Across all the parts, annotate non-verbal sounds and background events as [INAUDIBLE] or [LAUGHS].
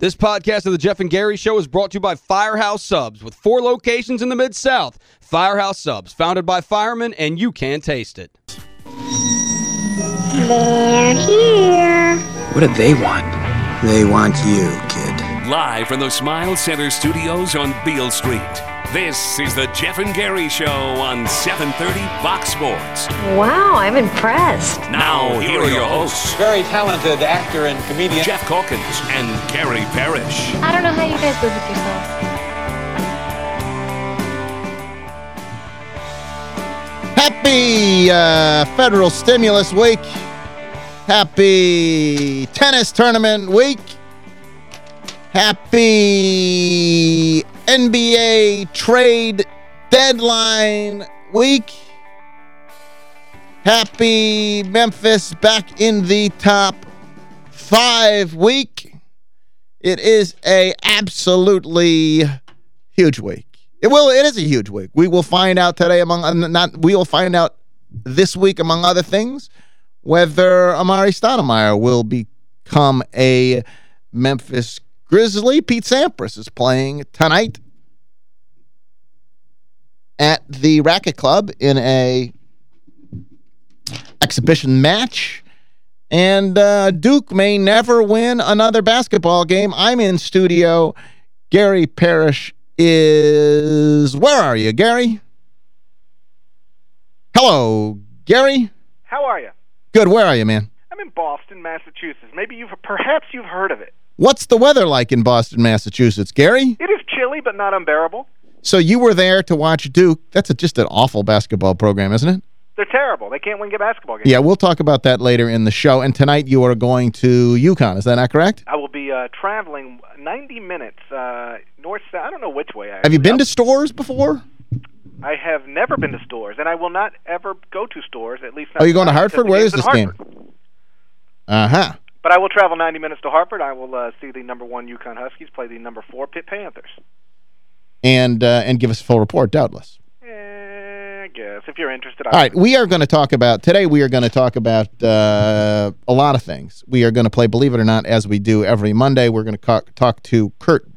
This podcast of the Geoff and Gary Show is brought to you by Firehouse Subs with four locations in the Mid-South. Firehouse Subs, founded by firemen, and you can taste it. They're here. What do they want? They want you, kid. Live from the Smile Center studios on Beale Street. This is the Geoff and Gary Show on 730 Fox Sports. Wow, I'm impressed. Now, here are your hosts, Very talented actor and comedian. Geoff Calkins and Gary Parrish. I don't know how you guys live with yourself. Happy uh, federal stimulus week. Happy tennis tournament week. Happy NBA trade deadline week. Happy Memphis back in the top five week. It is a absolutely huge week. It will. It is a huge week. We will find out today among uh, not. We will find out this week among other things whether Amar'e Stoudemire will become a Memphis Grizzly. Pete Sampras is playing tonight at the Racquet Club in a exhibition match. And uh, Duke may never win another basketball game. I'm in studio. Gary Parrish is... Where are you, Gary? Hello, Gary? How are you? Good. Where are you, man? I'm in Boston, Massachusetts. Maybe you've perhaps you've heard of it. What's the weather like in Boston, Massachusetts, Gary? It is chilly, but not unbearable. So you were there to watch Duke. That's a, just an awful basketball program, isn't it? They're terrible. They can't win a basketball games. Yeah, we'll talk about that later in the show. And tonight you are going to UConn. Is that not correct? I will be uh, traveling 90 minutes uh, north. south. I don't know which way. I Have you been to to? Storrs before? I have never been to Storrs, and I will not ever go to Storrs. At least. Not Oh, you going to Hartford? Where is this in game? Uh-huh. But I will travel 90 minutes to Hartford. I will uh, see the number one UConn Huskies play the number four Pitt Panthers. And, uh, and give us a full report, doubtless. Eh, I guess if you're interested. All right, we are going to talk about, today we are going to talk about uh, a lot of things. We are going to play Believe It or Not as we do every Monday. We're going to talk to Kurt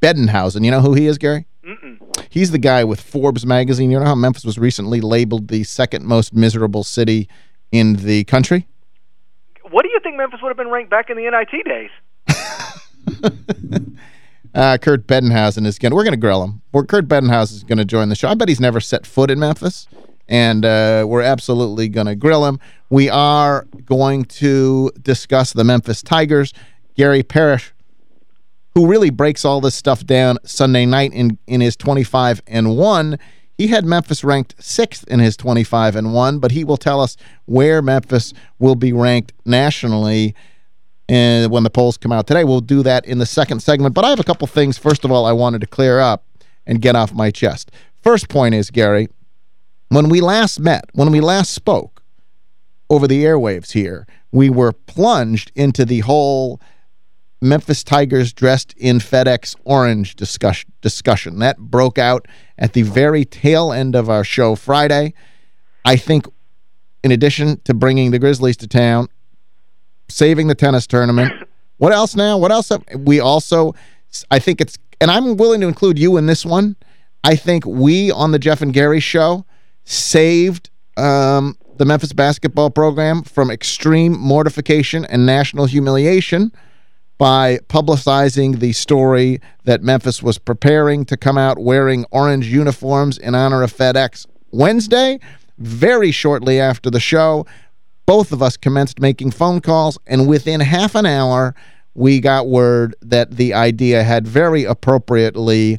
Badenhausen. You know who he is, Gary? Mm-mm. He's the guy with Forbes magazine. You know how Memphis was recently labeled the second most miserable city in the country? What do you think Memphis would have been ranked back in the NIT days? [LAUGHS] Uh, Kurt Badenhausen is going to, we're going to grill him. We're, Kurt Badenhausen is going to join the show. I bet he's never set foot in Memphis, and uh, we're absolutely going to grill him. We are going to discuss the Memphis Tigers. Gary Parrish, who really breaks all this stuff down Sunday night in, in his 25 and 1. He had Memphis ranked sixth in his 25 and 1, but he will tell us where Memphis will be ranked nationally and when the polls come out today. We'll do that in the second segment. But I have a couple things, first of all, I wanted to clear up and get off my chest. First point is, Gary, when we last met, when we last spoke over the airwaves here, we were plunged into the whole Memphis Tigers dressed in FedEx orange discussion. discussion. That broke out at the very tail end of our show Friday. I think in addition to bringing the Grizzlies to town, saving the tennis tournament. What else now? What else? Have, we also, I think it's, and I'm willing to include you in this one. I think we on the Geoff and Gary show saved um, the Memphis basketball program from extreme mortification and national humiliation by publicizing the story that Memphis was preparing to come out wearing orange uniforms in honor of FedEx Wednesday. Very shortly after the show, both of us commenced making phone calls, and within half an hour, we got word that the idea had very appropriately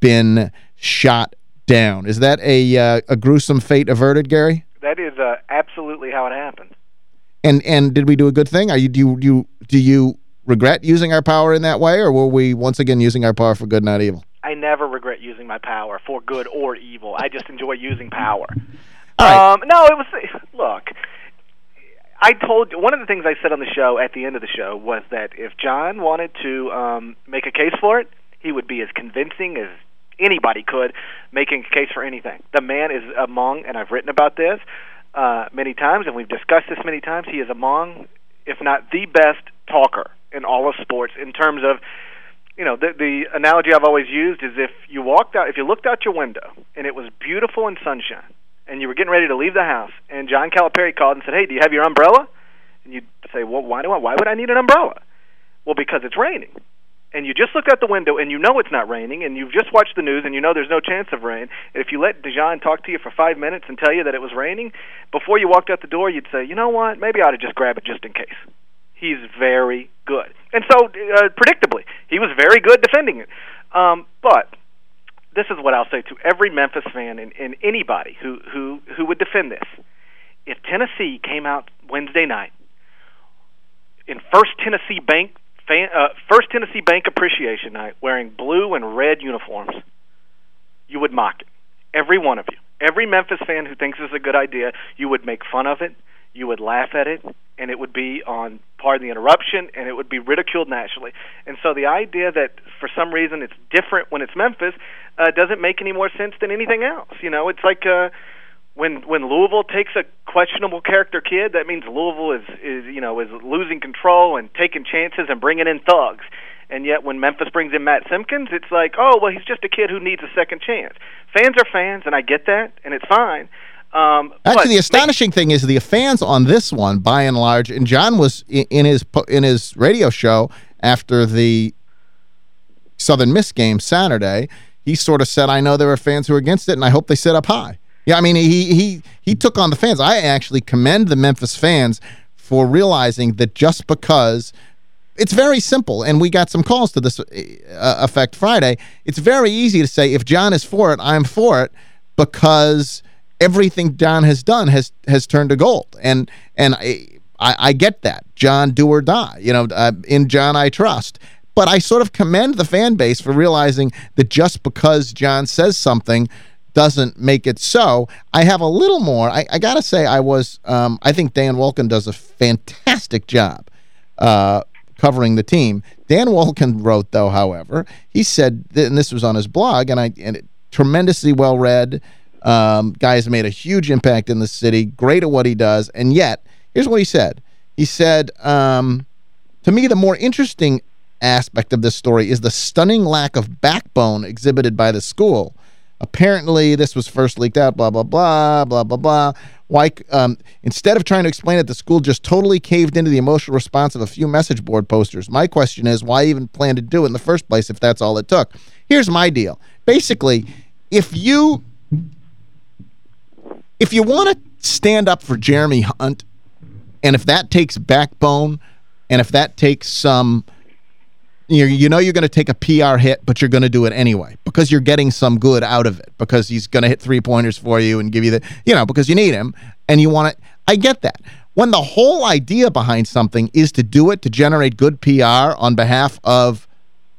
been shot down. Is that a uh, a gruesome fate averted, Gary? That is uh, absolutely how it happened. And and did we do a good thing? Are you do you do you, do you regret using our power in that way, or were we once again using our power for good, not evil? I never regret using my power for good or evil. I just enjoy using power. Right. Um, no, it was look. I told one of the things I said on the show at the end of the show was that if John wanted to um, make a case for it, he would be as convincing as anybody could, making a case for anything. The man is among, and I've written about this uh, many times, and we've discussed this many times. He is among, if not the best talker in all of sports in terms of you know, the the analogy I've always used is if you walked out, if you looked out your window and it was beautiful and sunshine, and you were getting ready to leave the house, and John Calipari called and said, "Hey, do you have your umbrella?" And you'd say, "Well, why do I? Why would I need an umbrella?" Well, because it's raining. And you just looked out the window and you know it's not raining, and you've just watched the news and you know there's no chance of rain. And if you let Dijon talk to you for five minutes and tell you that it was raining, before you walked out the door, you'd say, you know what, maybe I ought to just grab it just in case. He's very good. And so, uh, predictably, he was very good defending it. Um, but this is what I'll say to every Memphis fan and, and anybody who, who, who would defend this. If Tennessee came out Wednesday night in First Tennessee Bank fan, uh, First Tennessee Bank Appreciation Night wearing blue and red uniforms, you would mock it. Every one of you. Every Memphis fan who thinks it's a good idea, you would make fun of it, you would laugh at it, and it would be on pardon the interruption, and it would be ridiculed nationally. And so the idea that for some reason it's different when it's Memphis uh, doesn't make any more sense than anything else. You know, it's like uh, when when Louisville takes a questionable character kid, that means Louisville is is you know is losing control and taking chances and bringing in thugs. And yet, when Memphis brings in Matt Simpkins, it's like, oh well, he's just a kid who needs a second chance. Fans are fans, and I get that, and it's fine. Um, Actually, the astonishing thing is the fans on this one, by and large, and John was in, in his in his radio show after the Southern Miss game Saturday, he sort of said, I know there are fans who are against it, and I hope they sit up high. Yeah, I mean, he he he took on the fans. I actually commend the Memphis fans for realizing that just because it's very simple, and we got some calls to this uh, effect Friday. It's very easy to say, if John is for it, I'm for it, because everything John has done has has turned to gold. And and I, I get that. John, do or die. You know, uh, in John I trust. But I sort of commend the fan base for realizing that just because John says something doesn't make it so. I have a little more. I, I got to say, I was, um, I think Dan Wolken does a fantastic job uh, covering the team. Dan Wolken wrote, though, however, he said, and this was on his blog, and I and it, tremendously well read, um, guy has made a huge impact in the city, great at what he does, and yet, here's what he said. He said, um, to me, the more interesting aspect of this story is the stunning lack of backbone exhibited by the school. Apparently, this was first leaked out, blah, blah, blah, blah, blah, blah. Why, um, instead of trying to explain it, the school just totally caved into the emotional response of a few message board posters. My question is, why even plan to do it in the first place if that's all it took? Here's my deal. Basically, if you if you want to stand up for Jeremy Hunt, and if that takes backbone, and if that takes some, you know, you know you're going to take a PR hit, but you're going to do it anyway because you're getting some good out of it because he's going to hit three-pointers for you and give you the, you know, because you need him and you want it. I get that. When the whole idea behind something is to do it to generate good PR on behalf of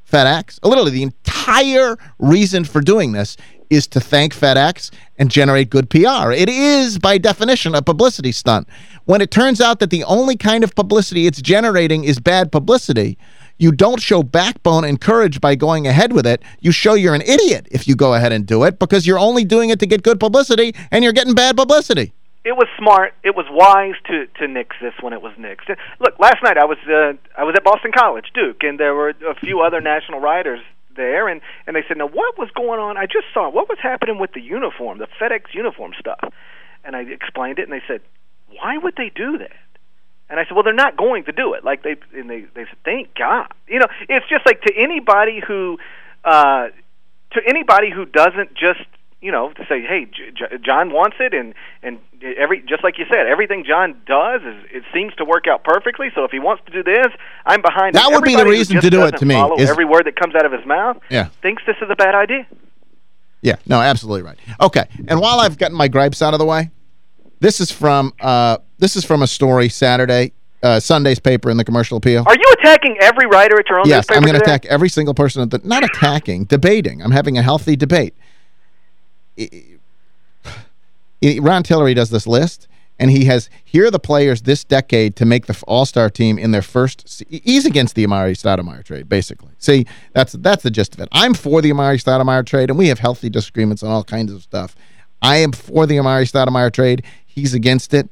FedEx, literally the entire reason for doing this is to thank FedEx and generate good PR. It is, by definition, a publicity stunt. When it turns out that the only kind of publicity it's generating is bad publicity, you don't show backbone and courage by going ahead with it. You show you're an idiot if you go ahead and do it because you're only doing it to get good publicity and you're getting bad publicity. It was smart. It was wise to to nix this when it was nixed. Look, last night I was uh, I was at Boston College, Duke, and there were a few other national writers there, and and they said, now what was going on? I just saw what was happening with the uniform, the FedEx uniform stuff, and I explained it, and they said, why would they do that? And I said, well, they're not going to do it. Like they and they they said, thank God. You know, it's just like to anybody who uh, to anybody who doesn't just you know, to say, hey, J- John wants it, and and every just like you said, everything John does is it seems to work out perfectly. So if he wants to do this, I'm behind. That him. would be the reason to do it to me. Is, every word that comes out of his mouth, yeah. thinks this is a bad idea. Yeah, no, absolutely right. Okay, and while I've gotten my gripes out of the way, this is from uh, this is from a story Saturday. Uh, Sunday's paper in the commercial appeal. Are you attacking every writer at your own yes, newspaper I'm going to attack every single person. At the, not attacking, debating. I'm having a healthy debate. [SIGHS] Ron Tillery does this list, and he has, here are the players this decade to make the All-Star team in their first, he's against the Amar'e Stoudemire trade, basically. See, that's that's the gist of it. I'm for the Amar'e Stoudemire trade, and we have healthy disagreements on all kinds of stuff. I am for the Amar'e Stoudemire trade. He's against it.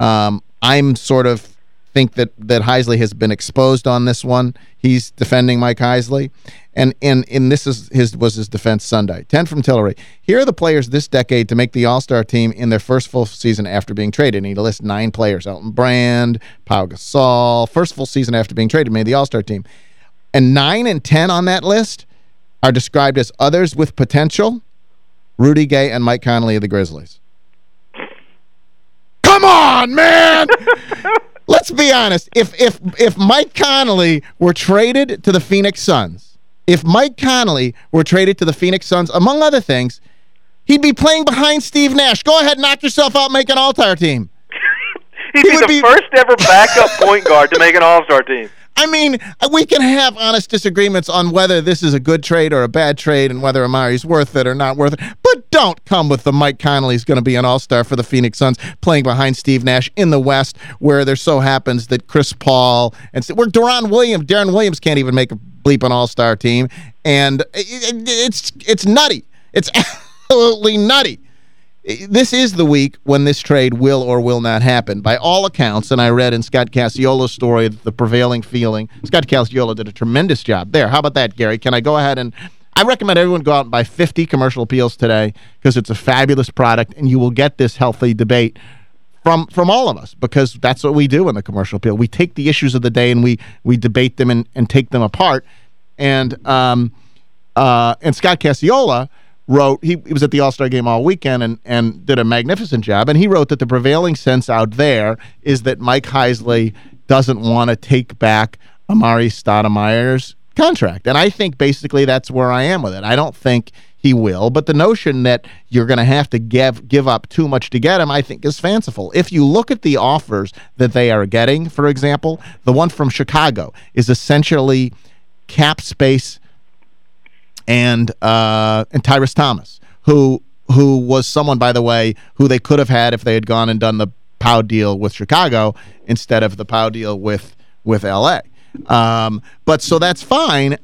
Um, I'm sort of think that that Heisley has been exposed on this one. He's defending Mike Heisley. And and and this is his was his defense Sunday. 10 from Tillery. Here are the players this decade to make the All-Star team in their first full season after being traded. And he lists nine players. Elton Brand, Pau Gasol, first full season after being traded, made the All-Star team. And 9 and 10 on that list are described as others with potential, Rudy Gay and Mike Conley of the Grizzlies. Come on, man! [LAUGHS] Let's be honest. If if if Mike Conley were traded to the Phoenix Suns, if Mike Conley were traded to the Phoenix Suns, among other things, he'd be playing behind Steve Nash. Go ahead, knock yourself out, make an all-star team. [LAUGHS] He'd He be would the be- first ever backup point guard to make an All-Star team. [LAUGHS] I mean, we can have honest disagreements on whether this is a good trade or a bad trade and whether Amar'e's worth it or not worth it. Don't come with the Mike Conley's going to be an all-star for the Phoenix Suns playing behind Steve Nash in the West where there so happens that Chris Paul and where Deron Williams, Deron Williams can't even make a bleep an all-star team. And it- it- it's it's nutty. It's [LAUGHS] absolutely nutty this is the week when this trade will or will not happen. By all accounts, and I read in Scott Cacciola's story, the prevailing feeling, Scott Cacciola did a tremendous job there. How about that, Gary? Can I go ahead and... I recommend everyone go out and buy 50 commercial appeals today because it's a fabulous product and you will get this healthy debate from from all of us because that's what we do in the commercial appeal. We take the issues of the day and we we debate them and, and take them apart. And um uh and Scott Cacciola wrote he, he was at the All-Star game all weekend and and did a magnificent job and he wrote that the prevailing sense out there is that Mike Heisley doesn't want to take back Amar'e Stoudemire's contract. And I think basically that's where I am with it. I don't think he will, but the notion that you're going to have to give give up too much to get him, I think, is fanciful. If you look at the offers that they are getting, for example, the one from Chicago is essentially cap space and uh, and Tyrus Thomas, who who was someone, by the way, who they could have had if they had gone and done the Pau deal with Chicago instead of the Pau deal with with L.A. Um, but so that's fine.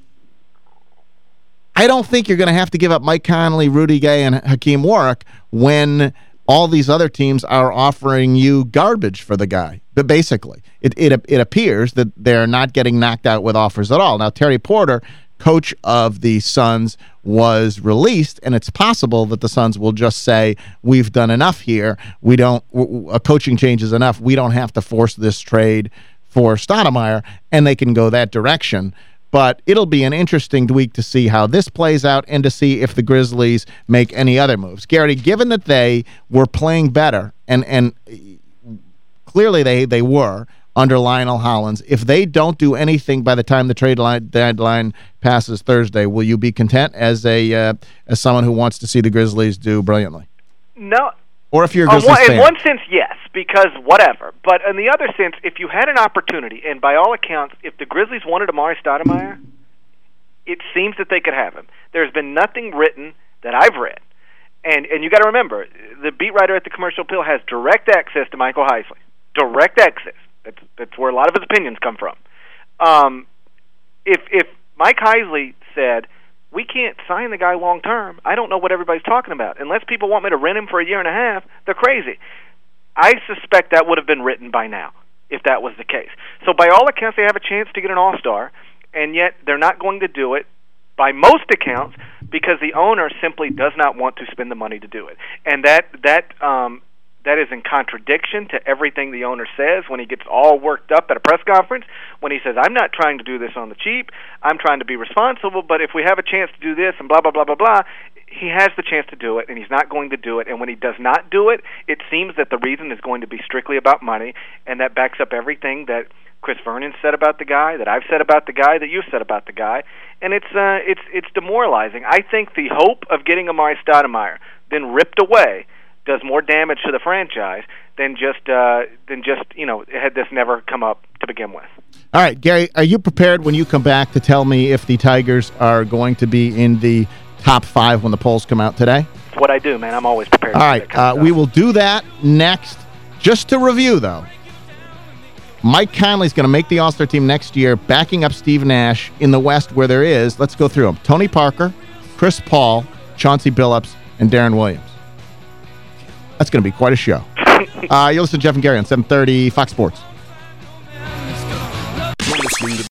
I don't think you're going to have to give up Mike Conley, Rudy Gay, and Hakim Warrick when all these other teams are offering you garbage for the guy. But basically, it, it, it appears that they're not getting knocked out with offers at all. Now, Terry Porter, coach of the Suns, was released, and it's possible that the Suns will just say, we've done enough here. We don't, a coaching change is enough. We don't have to force this trade for Stoudemire, and they can go that direction. But it'll be an interesting week to see how this plays out and to see if the Grizzlies make any other moves. Garrity, given that they were playing better, and and clearly they, they were under Lionel Hollins, if they don't do anything by the time the trade line, deadline passes Thursday, will you be content as a uh, as someone who wants to see the Grizzlies do brilliantly? No, Or if you're a On Grizzlies one, in one sense, yes, because whatever. But in the other sense, if you had an opportunity, and by all accounts, if the Grizzlies wanted Amar'e Stoudemire, it seems that they could have him. There's been nothing written that I've read, and and you got to remember, the beat writer at the Commercial Appeal has direct access to Michael Heisley. Direct access. That's that's where a lot of his opinions come from. Um, if if Mike Heisley said we can't sign the guy long term, I don't know what everybody's talking about. Unless people want me to rent him for a year and a half, they're crazy. I suspect that would have been written by now if that was the case. So by all accounts, they have a chance to get an All Star, and yet they're not going to do it. By most accounts, because the owner simply does not want to spend the money to do it, and that that um, that is in contradiction to everything the owner says when he gets all worked up at a press conference when he says I'm not trying to do this on the cheap. I'm trying to be responsible but if we have a chance to do this and blah blah blah blah blah he has the chance to do it and he's not going to do it. And when he does not do it it seems that the reason is going to be strictly about money and that backs up everything that Chris Vernon said about the guy that I've said about the guy that you've said about the guy. And it's uh it's it's demoralizing. I think the hope of getting Amar'e Stoudemire then ripped away does more damage to the franchise than just uh, than just you know had this never come up to begin with. All right, Gary, are you prepared when you come back to tell me if the Tigers are going to be in the top five when the polls come out today? It's what I do, man. I'm always prepared. All right, that kind of uh, we will do that next. Just to review, though, Mike Conley's going to make the All-Star team next year, backing up Steve Nash in the West where there is, let's go through them, Tony Parker, Chris Paul, Chauncey Billups, and Deron Williams. That's going to be quite a show. [LAUGHS] uh, you listen to Geoff and Gary on 730 Fox Sports.